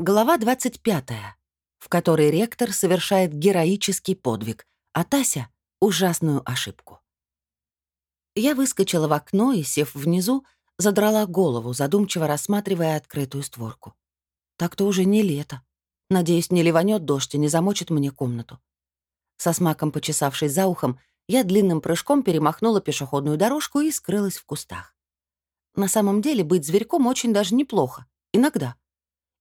Глава 25, в которой ректор совершает героический подвиг, а Тася — ужасную ошибку. Я выскочила в окно и, сев внизу, задрала голову, задумчиво рассматривая открытую створку. Так-то уже не лето. Надеюсь, не ливанет дождь и не замочит мне комнату. Со смаком почесавшись за ухом, я длинным прыжком перемахнула пешеходную дорожку и скрылась в кустах. На самом деле быть зверьком очень даже неплохо. Иногда.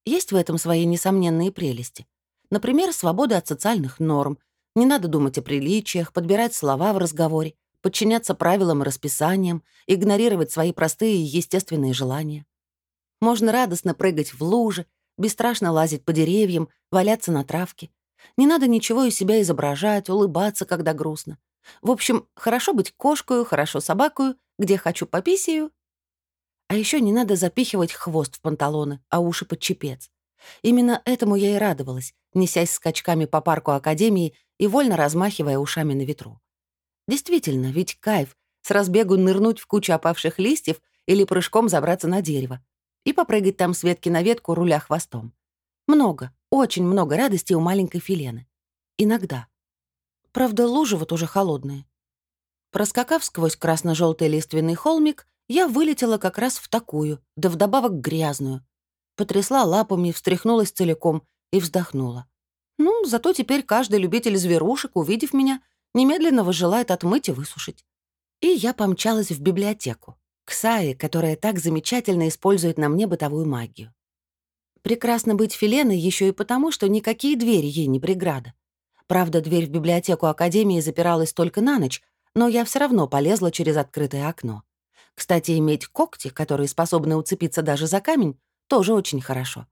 Есть в этом свои несомненные прелести. Например, свобода от социальных норм. Не надо думать о приличиях, подбирать слова в разговоре, подчиняться правилам и расписаниям, игнорировать свои простые и естественные желания. Можно радостно прыгать в лужи, бесстрашно лазить по деревьям, валяться на травке. Не надо ничего из себя изображать, улыбаться, когда грустно. В общем, хорошо быть кошкою, хорошо собакою, где хочу пописию а еще не надо запихивать хвост в панталоны, а уши под чепец. Именно этому я и радовалась, несясь скачками по парку Академии и вольно размахивая ушами на ветру. Действительно, ведь кайф с разбегу нырнуть в кучу опавших листьев или прыжком забраться на дерево и попрыгать там с ветки на ветку, руля хвостом. Много, очень много радости у маленькой филены. Иногда. Правда, лужи вот уже холодные. Проскакав сквозь красно-желтый лиственный холмик, я вылетела как раз в такую, да вдобавок грязную. Потрясла лапами, встряхнулась целиком и вздохнула. Ну, зато теперь каждый любитель зверушек, увидев меня, немедленно возжелает отмыть и высушить. И я помчалась в библиотеку, к Сае, которая так замечательно использует на мне бытовую магию. Прекрасно быть Филеной еще и потому, что никакие двери ей не преграда. Правда, дверь в библиотеку Академии запиралась только на ночь, но я все равно полезла через открытое окно. Кстати, иметь когти, которые способны уцепиться даже за камень, тоже очень хорошо.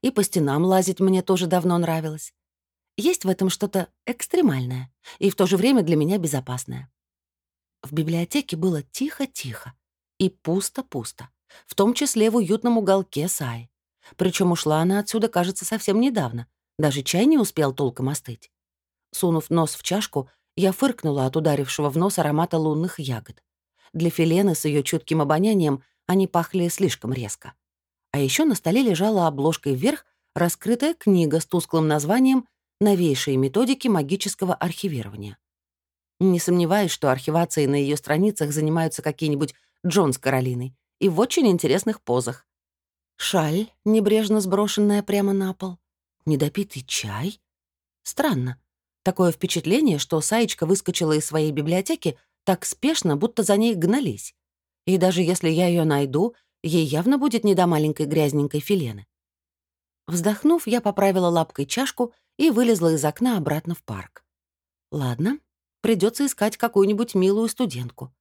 И по стенам лазить мне тоже давно нравилось. Есть в этом что-то экстремальное и в то же время для меня безопасное. В библиотеке было тихо-тихо и пусто-пусто, в том числе в уютном уголке Саи. Причем ушла она отсюда, кажется, совсем недавно. Даже чай не успел толком остыть. Сунув нос в чашку, я фыркнула от ударившего в нос аромата лунных ягод. Для Филены с ее чутким обонянием они пахли слишком резко. А еще на столе лежала обложкой вверх раскрытая книга с тусклым названием «Новейшие методики магического архивирования». Не сомневаюсь, что архивацией на ее страницах занимаются какие-нибудь Джон с Каролиной и в очень интересных позах. Шаль, небрежно сброшенная прямо на пол. Недопитый чай. Странно. Такое впечатление, что Саечка выскочила из своей библиотеки так спешно, будто за ней гнались. И даже если я ее найду, ей явно будет не до маленькой грязненькой филены. Вздохнув, я поправила лапкой чашку и вылезла из окна обратно в парк. Ладно, придется искать какую-нибудь милую студентку.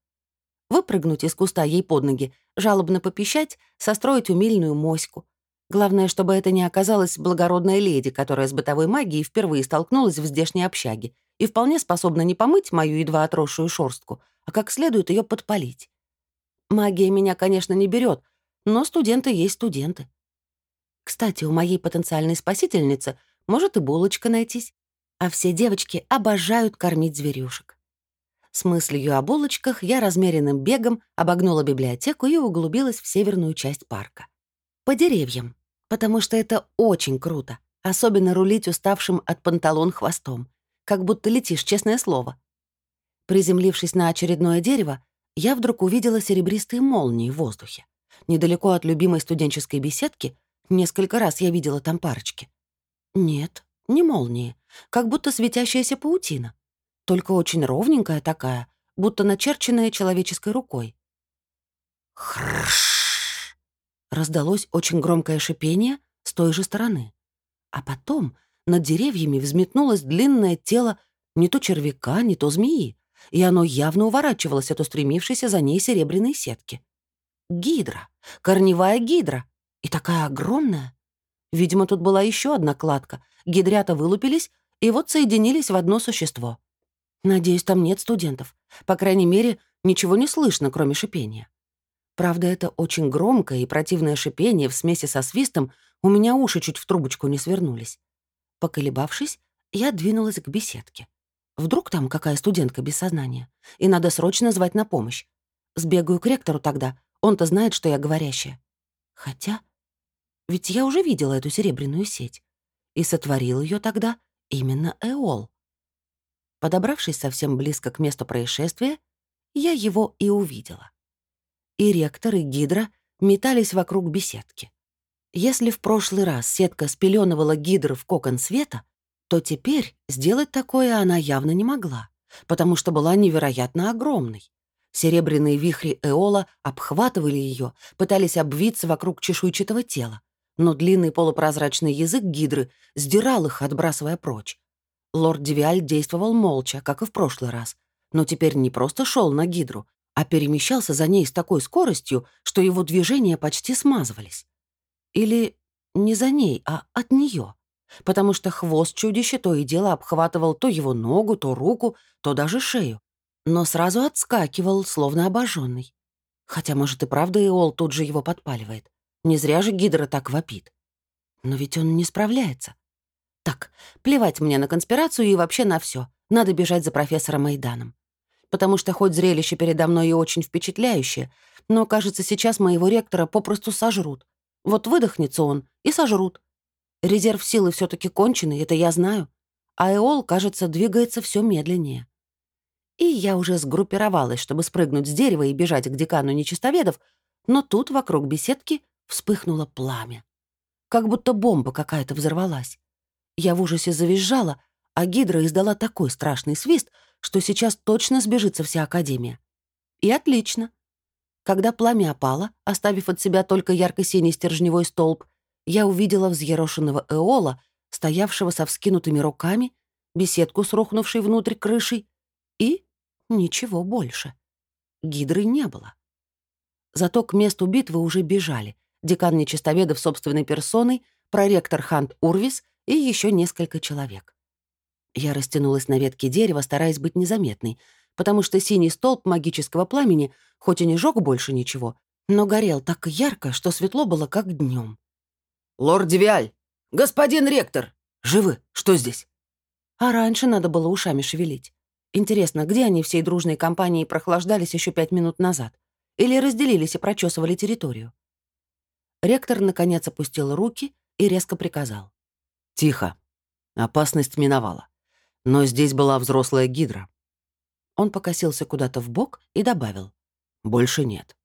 Выпрыгнуть из куста ей под ноги, жалобно попищать, состроить умильную моську. Главное, чтобы это не оказалась благородная леди, которая с бытовой магией впервые столкнулась в здешней общаге и вполне способна не помыть мою едва отросшую шорстку, а как следует ее подпалить. Магия меня, конечно, не берет, но студенты есть студенты. Кстати, у моей потенциальной спасительницы может и булочка найтись, а все девочки обожают кормить зверюшек. С мыслью о булочках я размеренным бегом обогнула библиотеку и углубилась в северную часть парка. По деревьям, потому что это очень круто, особенно рулить уставшим от панталон хвостом как будто летишь, честное слово. Приземлившись на очередное дерево, я вдруг увидела серебристые молнии в воздухе. Недалеко от любимой студенческой беседки несколько раз я видела там парочки. Нет, не молнии, как будто светящаяся паутина. Только очень ровненькая такая, будто начерченная человеческой рукой. Хрш! Раздалось очень громкое шипение с той же стороны. А потом над деревьями взметнулось длинное тело не то червяка, не то змеи, и оно явно уворачивалось от устремившейся за ней серебряной сетки. Гидра, корневая гидра, и такая огромная. Видимо, тут была еще одна кладка. Гидрята вылупились и вот соединились в одно существо. Надеюсь, там нет студентов. По крайней мере, ничего не слышно, кроме шипения. Правда, это очень громкое и противное шипение в смеси со свистом у меня уши чуть в трубочку не свернулись. Поколебавшись, я двинулась к беседке. Вдруг там какая студентка без сознания, и надо срочно звать на помощь. Сбегаю к ректору тогда, он-то знает, что я говорящая. Хотя... Ведь я уже видела эту серебряную сеть. И сотворил ее тогда именно Эол. Подобравшись совсем близко к месту происшествия, я его и увидела. И ректор, и гидра метались вокруг беседки. Если в прошлый раз сетка спеленывала гидры в кокон света, то теперь сделать такое она явно не могла, потому что была невероятно огромной. Серебряные вихри Эола обхватывали ее, пытались обвиться вокруг чешуйчатого тела, но длинный полупрозрачный язык гидры сдирал их, отбрасывая прочь. Лорд Девиаль действовал молча, как и в прошлый раз, но теперь не просто шел на гидру, а перемещался за ней с такой скоростью, что его движения почти смазывались. Или не за ней, а от нее, потому что хвост чудища то и дело обхватывал то его ногу, то руку, то даже шею, но сразу отскакивал, словно обожженный. Хотя, может, и правда Иол тут же его подпаливает. Не зря же Гидра так вопит. Но ведь он не справляется. Так, плевать мне на конспирацию и вообще на все. Надо бежать за профессором Майданом. Потому что хоть зрелище передо мной и очень впечатляющее, но, кажется, сейчас моего ректора попросту сожрут. Вот выдохнется он и сожрут. Резерв силы все таки конченый, это я знаю. А Эол, кажется, двигается все медленнее. И я уже сгруппировалась, чтобы спрыгнуть с дерева и бежать к декану нечистоведов, но тут вокруг беседки вспыхнуло пламя. Как будто бомба какая-то взорвалась. Я в ужасе завизжала, а Гидра издала такой страшный свист, что сейчас точно сбежится вся Академия. И отлично. Когда пламя опало, оставив от себя только ярко-синий стержневой столб, я увидела взъерошенного Эола, стоявшего со вскинутыми руками, беседку с рухнувшей внутрь крышей, и ничего больше. Гидры не было. Зато к месту битвы уже бежали декан нечистоведов собственной персоной, проректор Хант Урвис и еще несколько человек. Я растянулась на ветке дерева, стараясь быть незаметной, потому что синий столб магического пламени, хоть и не жёг больше ничего, но горел так ярко, что светло было как днем. «Лорд Девиаль! Господин ректор! Живы! Что здесь?» А раньше надо было ушами шевелить. Интересно, где они всей дружной компанией прохлаждались еще пять минут назад? Или разделились и прочесывали территорию? Ректор, наконец, опустил руки и резко приказал. «Тихо. Опасность миновала. Но здесь была взрослая гидра». Он покосился куда-то в бок и добавил. «Больше нет».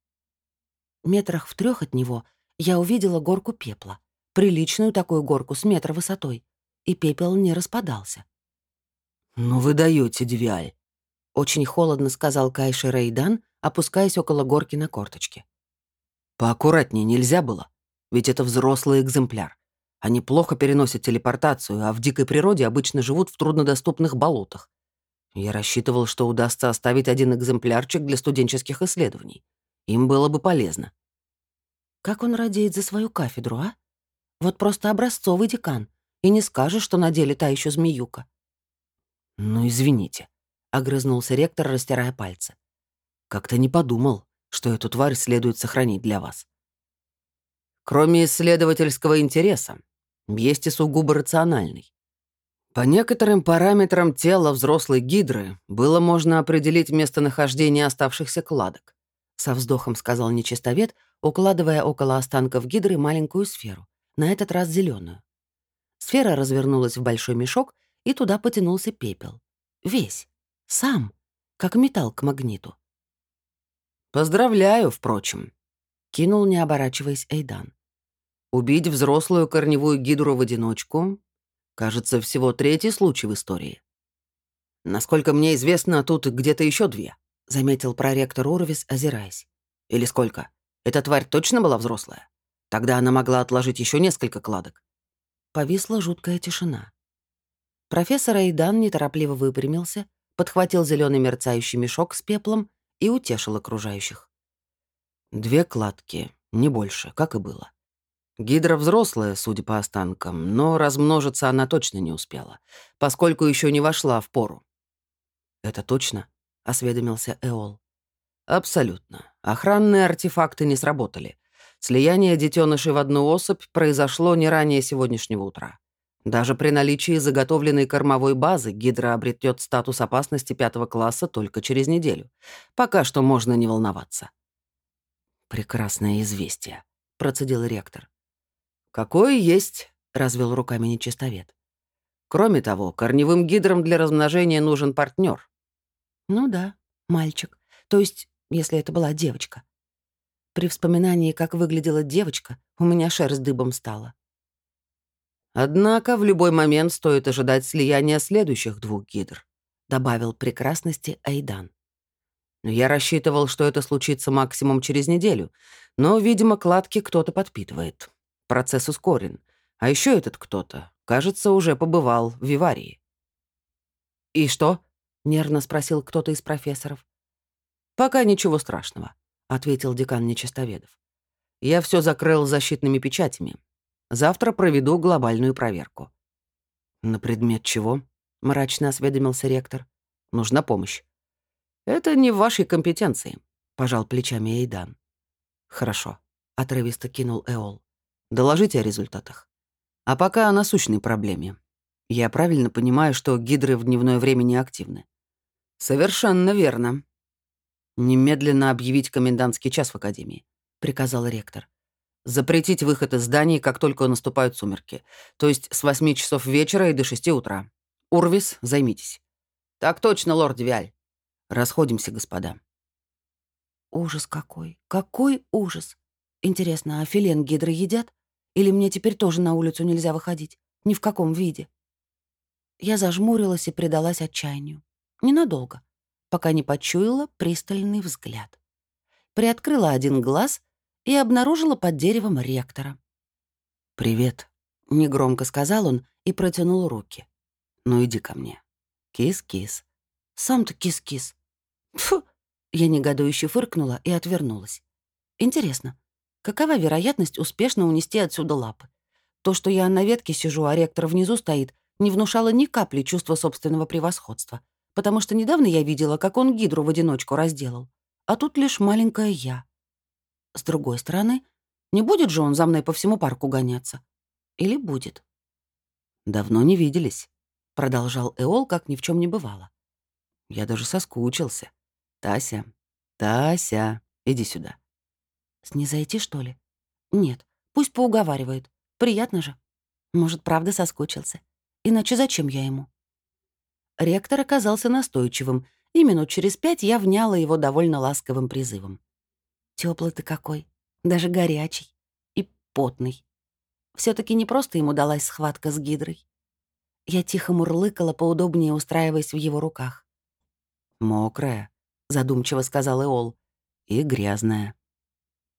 Метрах в трех от него я увидела горку пепла. Приличную такую горку с метра высотой. И пепел не распадался. «Ну вы даете, Девиаль», — очень холодно сказал Кайши Рейдан, опускаясь около горки на корточке. «Поаккуратнее нельзя было, ведь это взрослый экземпляр. Они плохо переносят телепортацию, а в дикой природе обычно живут в труднодоступных болотах. Я рассчитывал, что удастся оставить один экземплярчик для студенческих исследований. Им было бы полезно. Как он радеет за свою кафедру, а? Вот просто образцовый декан. И не скажешь, что на деле та еще змеюка. «Ну, извините», — огрызнулся ректор, растирая пальцы. «Как-то не подумал, что эту тварь следует сохранить для вас. Кроме исследовательского интереса, есть и сугубо рациональный. По некоторым параметрам тела взрослой гидры было можно определить местонахождение оставшихся кладок, со вздохом сказал нечистовед, укладывая около останков гидры маленькую сферу, на этот раз зеленую. Сфера развернулась в большой мешок, и туда потянулся пепел. Весь. Сам. Как металл к магниту. «Поздравляю, впрочем», — кинул, не оборачиваясь, Эйдан. «Убить взрослую корневую гидру в одиночку — кажется, всего третий случай в истории. Насколько мне известно, тут где-то еще две», — заметил проректор Урвис, озираясь. «Или сколько? Эта тварь точно была взрослая? Тогда она могла отложить еще несколько кладок». Повисла жуткая тишина. Профессор Эйдан неторопливо выпрямился, подхватил зеленый мерцающий мешок с пеплом и утешил окружающих. Две кладки, не больше, как и было. Гидра взрослая, судя по останкам, но размножиться она точно не успела, поскольку еще не вошла в пору. «Это точно?» — осведомился Эол. «Абсолютно. Охранные артефакты не сработали. Слияние детенышей в одну особь произошло не ранее сегодняшнего утра. Даже при наличии заготовленной кормовой базы гидра обретет статус опасности пятого класса только через неделю. Пока что можно не волноваться. «Прекрасное известие», — процедил ректор. «Какой есть», — развел руками нечистовед. «Кроме того, корневым гидрам для размножения нужен партнер. Ну да, мальчик. То есть, если это была девочка. При вспоминании, как выглядела девочка, у меня шерсть дыбом стала. Однако в любой момент стоит ожидать слияния следующих двух гидр, добавил прекрасности Айдан. Я рассчитывал, что это случится максимум через неделю, но, видимо, кладки кто-то подпитывает. Процесс ускорен. А еще этот кто-то, кажется, уже побывал в Виварии. «И что?» — нервно спросил кто-то из профессоров. «Пока ничего страшного», — ответил декан Нечистоведов. «Я все закрыл защитными печатями. Завтра проведу глобальную проверку». «На предмет чего?» — мрачно осведомился ректор. «Нужна помощь». «Это не в вашей компетенции», — пожал плечами Эйдан. «Хорошо», — отрывисто кинул Эол. «Доложите о результатах. А пока о насущной проблеме. Я правильно понимаю, что гидры в дневное время не активны?» «Совершенно верно», «Немедленно объявить комендантский час в Академии», — приказал ректор. «Запретить выход из зданий, как только наступают сумерки, то есть с 8 часов вечера и до 6 утра. Урвис, займитесь». «Так точно, лорд Виаль». «Расходимся, господа». Ужас какой, какой ужас. Интересно, а филен гидры едят? Или мне теперь тоже на улицу нельзя выходить? Ни в каком виде. Я зажмурилась и предалась отчаянию. Ненадолго пока не почуяла пристальный взгляд. Приоткрыла один глаз и обнаружила под деревом ректора. «Привет», — негромко сказал он и протянул руки. «Ну иди ко мне. Кис-кис». «Сам-то кис-кис». Фу! Я негодующе фыркнула и отвернулась. Интересно, какова вероятность успешно унести отсюда лапы? То, что я на ветке сижу, а ректор внизу стоит, не внушало ни капли чувства собственного превосходства — потому что недавно я видела, как он гидру в одиночку разделал, а тут лишь маленькая я. С другой стороны, не будет же он за мной по всему парку гоняться? Или будет? «Давно не виделись», — продолжал Эол, как ни в чем не бывало. «Я даже соскучился. Тася, Тася, иди сюда». «Снизойти, что ли?» «Нет, пусть поуговаривает. Приятно же. Может, правда соскучился. Иначе зачем я ему?» Ректор оказался настойчивым, и минут через пять я вняла его довольно ласковым призывом. Теплый ты какой, даже горячий и потный. все таки не просто ему далась схватка с гидрой. Я тихо мурлыкала, поудобнее устраиваясь в его руках. «Мокрая», — задумчиво сказал Эол, — «и грязная».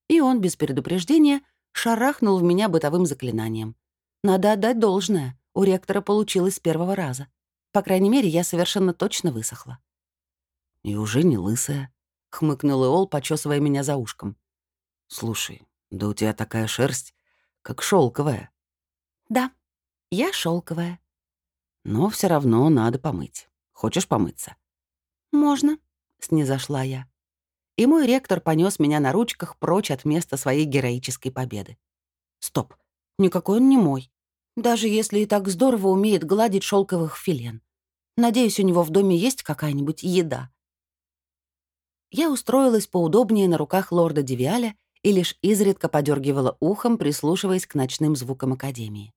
И он без предупреждения шарахнул в меня бытовым заклинанием. Надо отдать должное, у ректора получилось с первого раза. По крайней мере, я совершенно точно высохла. «И уже не лысая», — хмыкнул Иол, почесывая меня за ушком. «Слушай, да у тебя такая шерсть, как шелковая. «Да, я шелковая. «Но все равно надо помыть. Хочешь помыться?» «Можно», — снизошла я. И мой ректор понес меня на ручках прочь от места своей героической победы. Стоп, никакой он не мой. Даже если и так здорово умеет гладить шелковых филен. Надеюсь, у него в доме есть какая-нибудь еда. Я устроилась поудобнее на руках лорда Девиаля и лишь изредка подергивала ухом, прислушиваясь к ночным звукам Академии.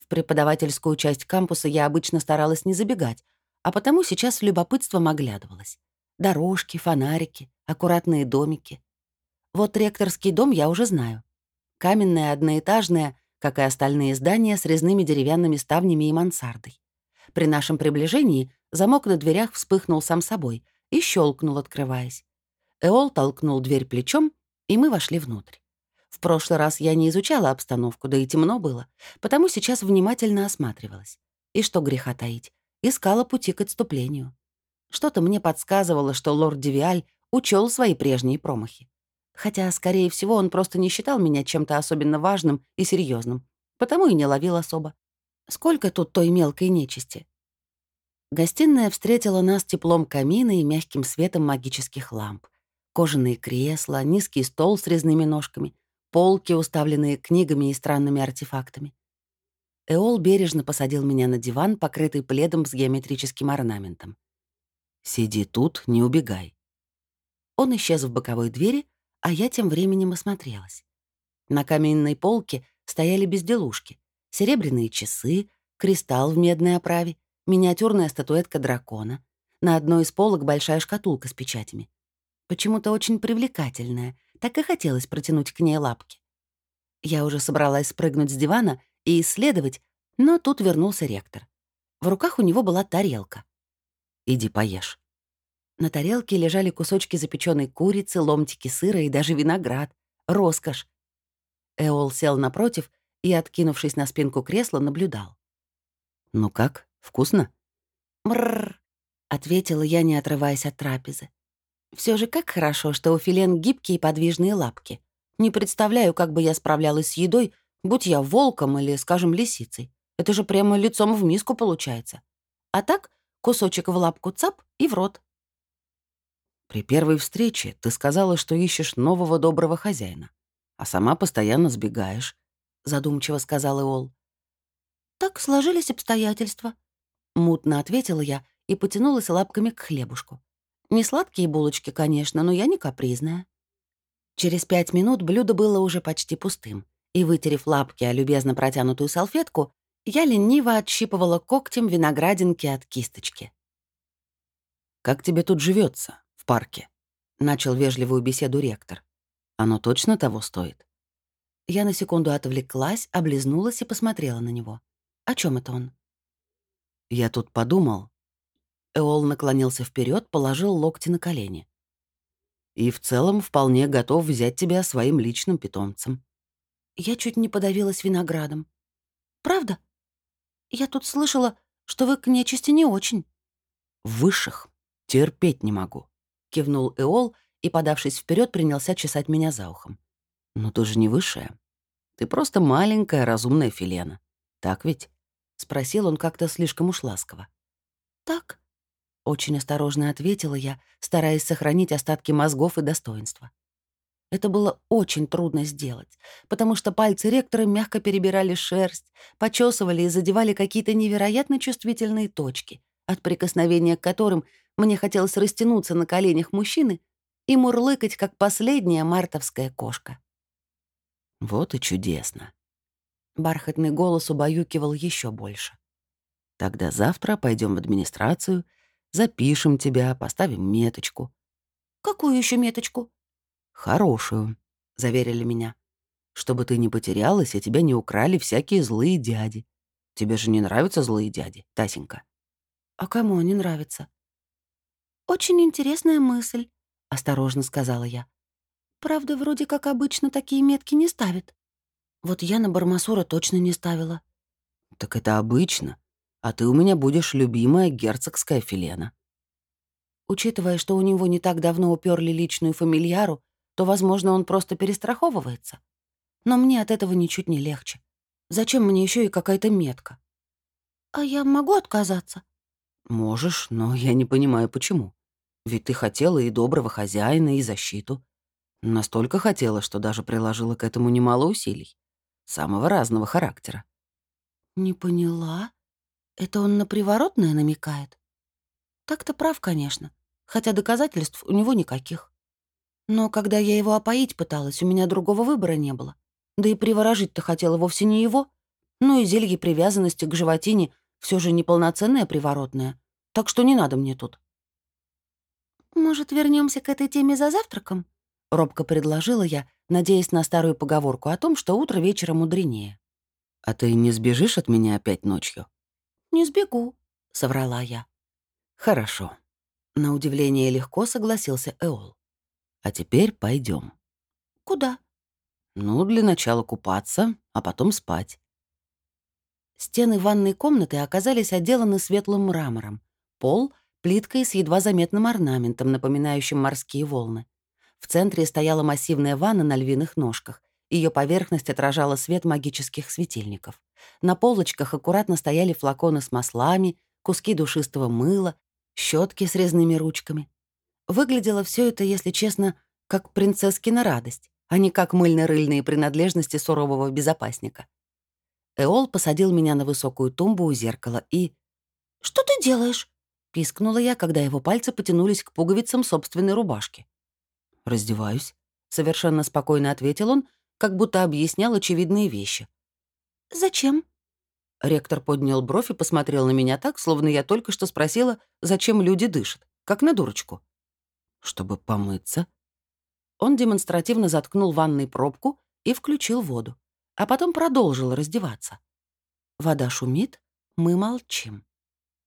В преподавательскую часть кампуса я обычно старалась не забегать, а потому сейчас с любопытством оглядывалась. Дорожки, фонарики, аккуратные домики. Вот ректорский дом я уже знаю. Каменная, одноэтажная, как и остальные здания с резными деревянными ставнями и мансардой. При нашем приближении замок на дверях вспыхнул сам собой и щелкнул, открываясь. Эол толкнул дверь плечом, и мы вошли внутрь. В прошлый раз я не изучала обстановку, да и темно было, потому сейчас внимательно осматривалась. И что греха таить, искала пути к отступлению. Что-то мне подсказывало, что лорд Девиаль учел свои прежние промахи. Хотя, скорее всего, он просто не считал меня чем-то особенно важным и серьезным, потому и не ловил особо. Сколько тут той мелкой нечисти? Гостиная встретила нас теплом камина и мягким светом магических ламп. Кожаные кресла, низкий стол с резными ножками, полки, уставленные книгами и странными артефактами. Эол бережно посадил меня на диван, покрытый пледом с геометрическим орнаментом. «Сиди тут, не убегай». Он исчез в боковой двери, а я тем временем осмотрелась. На каменной полке стояли безделушки. Серебряные часы, кристалл в медной оправе, миниатюрная статуэтка дракона. На одной из полок большая шкатулка с печатями. Почему-то очень привлекательная, так и хотелось протянуть к ней лапки. Я уже собралась спрыгнуть с дивана и исследовать, но тут вернулся ректор. В руках у него была тарелка. «Иди поешь». На тарелке лежали кусочки запеченной курицы, ломтики сыра и даже виноград. Роскошь. Эол сел напротив и, откинувшись на спинку кресла, наблюдал. «Ну как, вкусно?» «Мрррр», — ответила я, не отрываясь от трапезы. Все же как хорошо, что у филен гибкие и подвижные лапки. Не представляю, как бы я справлялась с едой, будь я волком или, скажем, лисицей. Это же прямо лицом в миску получается. А так кусочек в лапку цап и в рот. При первой встрече ты сказала, что ищешь нового доброго хозяина, а сама постоянно сбегаешь, — задумчиво сказал Иол. «Так сложились обстоятельства», — мутно ответила я и потянулась лапками к хлебушку. Не сладкие булочки, конечно, но я не капризная. Через пять минут блюдо было уже почти пустым, и, вытерев лапки о любезно протянутую салфетку, я лениво отщипывала когтем виноградинки от кисточки. «Как тебе тут живется? Парке», — начал вежливую беседу ректор. «Оно точно того стоит?» Я на секунду отвлеклась, облизнулась и посмотрела на него. О чем это он? «Я тут подумал». Эол наклонился вперед, положил локти на колени. «И в целом вполне готов взять тебя своим личным питомцем». Я чуть не подавилась виноградом. «Правда? Я тут слышала, что вы к нечисти не очень». «Высших терпеть не могу кивнул Эол и, подавшись вперед, принялся чесать меня за ухом. «Ну ты же не высшая. Ты просто маленькая разумная филена. Так ведь?» — спросил он как-то слишком уж ласково. «Так», — очень осторожно ответила я, стараясь сохранить остатки мозгов и достоинства. Это было очень трудно сделать, потому что пальцы ректора мягко перебирали шерсть, почесывали и задевали какие-то невероятно чувствительные точки, от прикосновения к которым мне хотелось растянуться на коленях мужчины и мурлыкать, как последняя мартовская кошка. Вот и чудесно. Бархатный голос убаюкивал еще больше. Тогда завтра пойдем в администрацию, запишем тебя, поставим меточку. Какую еще меточку? Хорошую, заверили меня. Чтобы ты не потерялась и тебя не украли всякие злые дяди. Тебе же не нравятся злые дяди, Тасенька? А кому они нравятся? «Очень интересная мысль», — осторожно сказала я. «Правда, вроде как обычно такие метки не ставят. Вот я на Бармасура точно не ставила». «Так это обычно. А ты у меня будешь любимая герцогская филена». Учитывая, что у него не так давно уперли личную фамильяру, то, возможно, он просто перестраховывается. Но мне от этого ничуть не легче. Зачем мне еще и какая-то метка? «А я могу отказаться?» «Можешь, но я не понимаю, почему. Ведь ты хотела и доброго хозяина, и защиту. Настолько хотела, что даже приложила к этому немало усилий. Самого разного характера». «Не поняла. Это он на приворотное намекает?» «Так-то прав, конечно, хотя доказательств у него никаких. Но когда я его опоить пыталась, у меня другого выбора не было. Да и приворожить-то хотела вовсе не его. Ну и зелье привязанности к животине — все же неполноценная приворотная, так что не надо мне тут». «Может, вернемся к этой теме за завтраком?» — робко предложила я, надеясь на старую поговорку о том, что утро вечера мудренее. «А ты не сбежишь от меня опять ночью?» «Не сбегу», — соврала я. «Хорошо». На удивление легко согласился Эол. «А теперь пойдем. «Куда?» «Ну, для начала купаться, а потом спать. Стены ванной комнаты оказались отделаны светлым мрамором. Пол — плиткой с едва заметным орнаментом, напоминающим морские волны. В центре стояла массивная ванна на львиных ножках. Ее поверхность отражала свет магических светильников. На полочках аккуратно стояли флаконы с маслами, куски душистого мыла, щетки с резными ручками. Выглядело все это, если честно, как принцесскина радость, а не как мыльно-рыльные принадлежности сурового безопасника. Эол посадил меня на высокую тумбу у зеркала и... «Что ты делаешь?» — пискнула я, когда его пальцы потянулись к пуговицам собственной рубашки. «Раздеваюсь», — совершенно спокойно ответил он как будто объяснял очевидные вещи. «Зачем?» Ректор поднял бровь и посмотрел на меня так, словно я только что спросила, зачем люди дышат, как на дурочку. «Чтобы помыться». Он демонстративно заткнул ванной пробку и включил воду, а потом продолжил раздеваться. Вода шумит, мы молчим.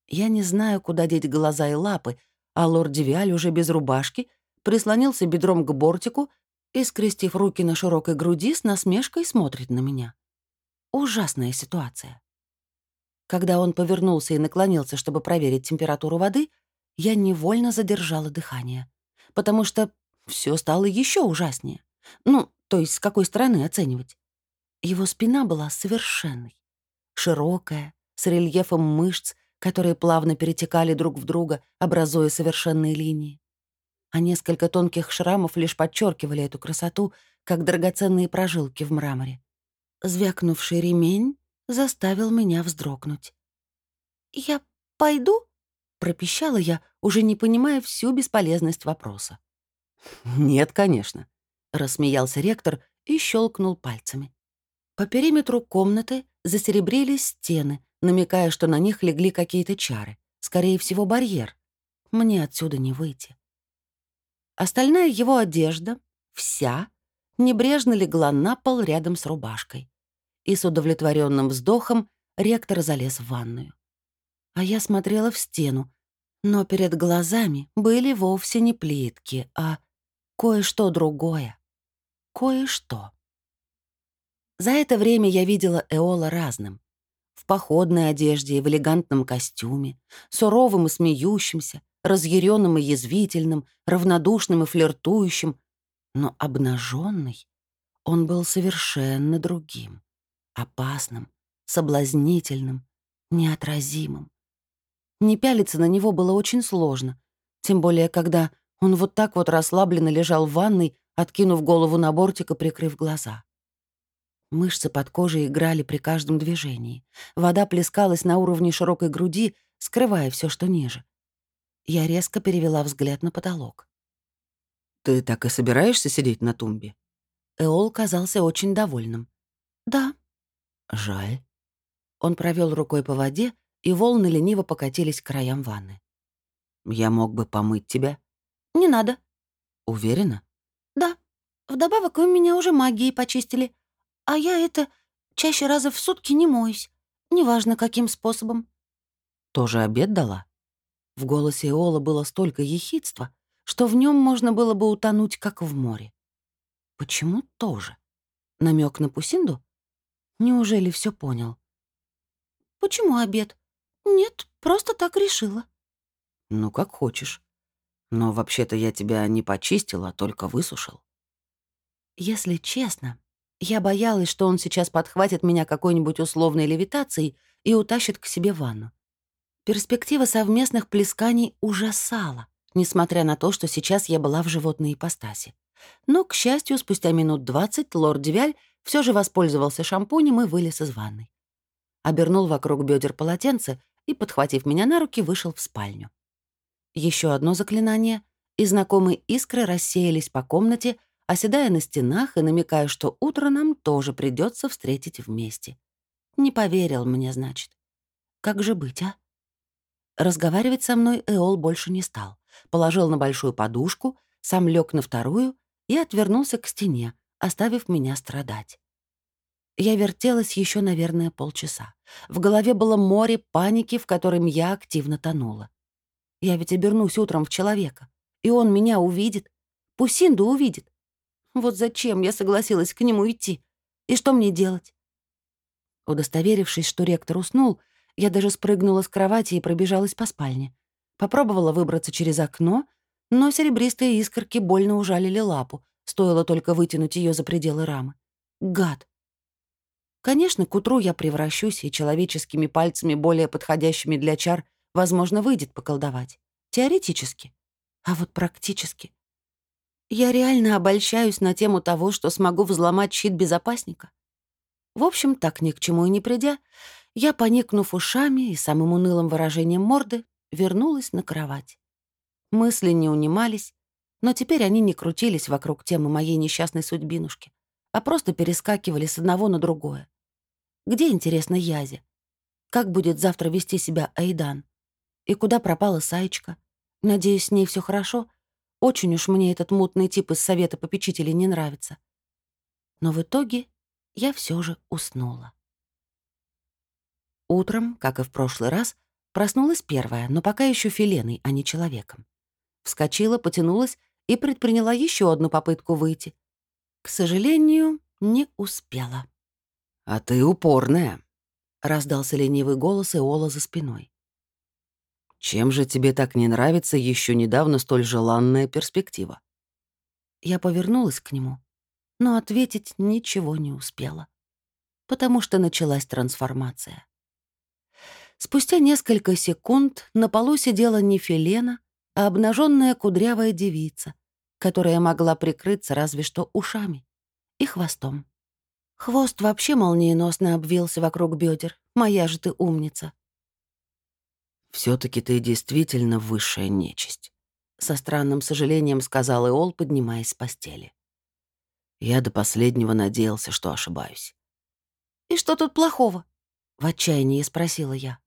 Я не знаю, куда деть глаза и лапы, а лорд Девиаль уже без рубашки прислонился бедром к бортику и, скрестив руки на широкой груди, с насмешкой смотрит на меня. Ужасная ситуация. Когда он повернулся и наклонился, чтобы проверить температуру воды, я невольно задержала дыхание, потому что все стало еще ужаснее. Ну, то есть с какой стороны оценивать? Его спина была совершенной. Широкая, с рельефом мышц, которые плавно перетекали друг в друга, образуя совершенные линии. А несколько тонких шрамов лишь подчеркивали эту красоту, как драгоценные прожилки в мраморе. Звякнувший ремень заставил меня вздрогнуть. «Я пойду?» — пропищала я, уже не понимая всю бесполезность вопроса. «Нет, конечно», — рассмеялся ректор и щелкнул пальцами. По периметру комнаты засеребрились стены, намекая, что на них легли какие-то чары. Скорее всего, барьер. Мне отсюда не выйти. Остальная его одежда, вся, небрежно легла на пол рядом с рубашкой. И с удовлетворенным вздохом ректор залез в ванную. А я смотрела в стену, но перед глазами были вовсе не плитки, а кое-что другое. Кое-что. За это время я видела Эола разным. В походной одежде и в элегантном костюме, суровым и смеющимся, разъяренным и язвительным, равнодушным и флиртующим, но обнаженный он был совершенно другим, опасным, соблазнительным, неотразимым. Не пялиться на него было очень сложно, тем более когда он вот так вот расслабленно лежал в ванной, откинув голову на бортик и прикрыв глаза. Мышцы под кожей играли при каждом движении. Вода плескалась на уровне широкой груди, скрывая все, что ниже. Я резко перевела взгляд на потолок. «Ты так и собираешься сидеть на тумбе?» Эол казался очень довольным. «Да». «Жаль». Он провел рукой по воде, и волны лениво покатились к краям ванны. «Я мог бы помыть тебя?» «Не надо». «Уверена?» «Да. Вдобавок вы меня уже магией почистили. А я это чаще раза в сутки не моюсь. Неважно, каким способом. Тоже обед дала? В голосе Иола было столько ехидства, что в нем можно было бы утонуть, как в море. Почему тоже? Намек на Пусинду? Неужели все понял? Почему обед? Нет, просто так решила. Ну, как хочешь. Но вообще-то я тебя не почистил, а только высушил. Если честно, я боялась, что он сейчас подхватит меня какой-нибудь условной левитацией и утащит к себе ванну. Перспектива совместных плесканий ужасала, несмотря на то, что сейчас я была в животной ипостаси. Но, к счастью, спустя минут двадцать лорд Девяль все же воспользовался шампунем и вылез из ванной. Обернул вокруг бедер полотенце и, подхватив меня на руки, вышел в спальню. Еще одно заклинание, и знакомые искры рассеялись по комнате, оседая на стенах и намекая, что утро нам тоже придется встретить вместе. Не поверил мне, значит. Как же быть, а? Разговаривать со мной Эол больше не стал. Положил на большую подушку, сам лег на вторую и отвернулся к стене, оставив меня страдать. Я вертелась еще, наверное, полчаса. В голове было море паники, в котором я активно тонула. Я ведь обернусь утром в человека, и он меня увидит. Пусинду увидит. Вот зачем я согласилась к нему идти? И что мне делать? Удостоверившись, что ректор уснул, я даже спрыгнула с кровати и пробежалась по спальне. Попробовала выбраться через окно, но серебристые искорки больно ужалили лапу, стоило только вытянуть ее за пределы рамы. Гад! Конечно, к утру я превращусь, и человеческими пальцами, более подходящими для чар, возможно, выйдет поколдовать. Теоретически. А вот практически. Я реально обольщаюсь на тему того, что смогу взломать щит безопасника. В общем, так ни к чему и не придя, я, поникнув ушами и самым унылым выражением морды, вернулась на кровать. Мысли не унимались, но теперь они не крутились вокруг темы моей несчастной судьбинушки, а просто перескакивали с одного на другое. Где, интересно, Язи? Как будет завтра вести себя Айдан? И куда пропала Саечка? Надеюсь, с ней все хорошо. Очень уж мне этот мутный тип из совета попечителей не нравится. Но в итоге я все же уснула. Утром, как и в прошлый раз, проснулась первая, но пока еще филеной, а не человеком. Вскочила, потянулась и предприняла еще одну попытку выйти. К сожалению, не успела. «А ты упорная», — раздался ленивый голос Иола за спиной. «Чем же тебе так не нравится еще недавно столь желанная перспектива?» Я повернулась к нему, но ответить ничего не успела, потому что началась трансформация. Спустя несколько секунд на полу сидела не Филена, а обнаженная кудрявая девица, которая могла прикрыться разве что ушами и хвостом. Хвост вообще молниеносно обвился вокруг бедер. Моя же ты умница. Все таки ты действительно высшая нечисть», — со странным сожалением сказал Иол, поднимаясь с постели. Я до последнего надеялся, что ошибаюсь. «И что тут плохого?» — в отчаянии спросила я.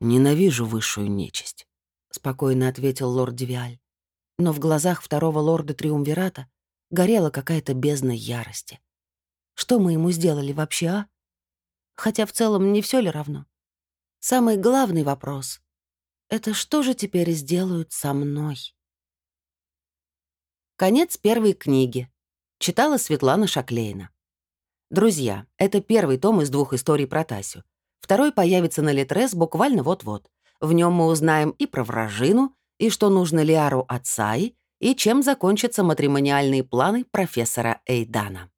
«Ненавижу высшую нечисть», — спокойно ответил лорд Девиаль. Но в глазах второго лорда Триумвирата горела какая-то бездна ярости. Что мы ему сделали вообще, а? Хотя в целом не все ли равно? Самый главный вопрос — это что же теперь сделают со мной? Конец первой книги. Читала Светлана Шаклейна. Друзья, это первый том из двух историй про Тасю. Второй появится на Литрес буквально вот-вот. В нем мы узнаем и про вражину, и что нужно Лиару Саи, и чем закончатся матримониальные планы профессора Эйдана.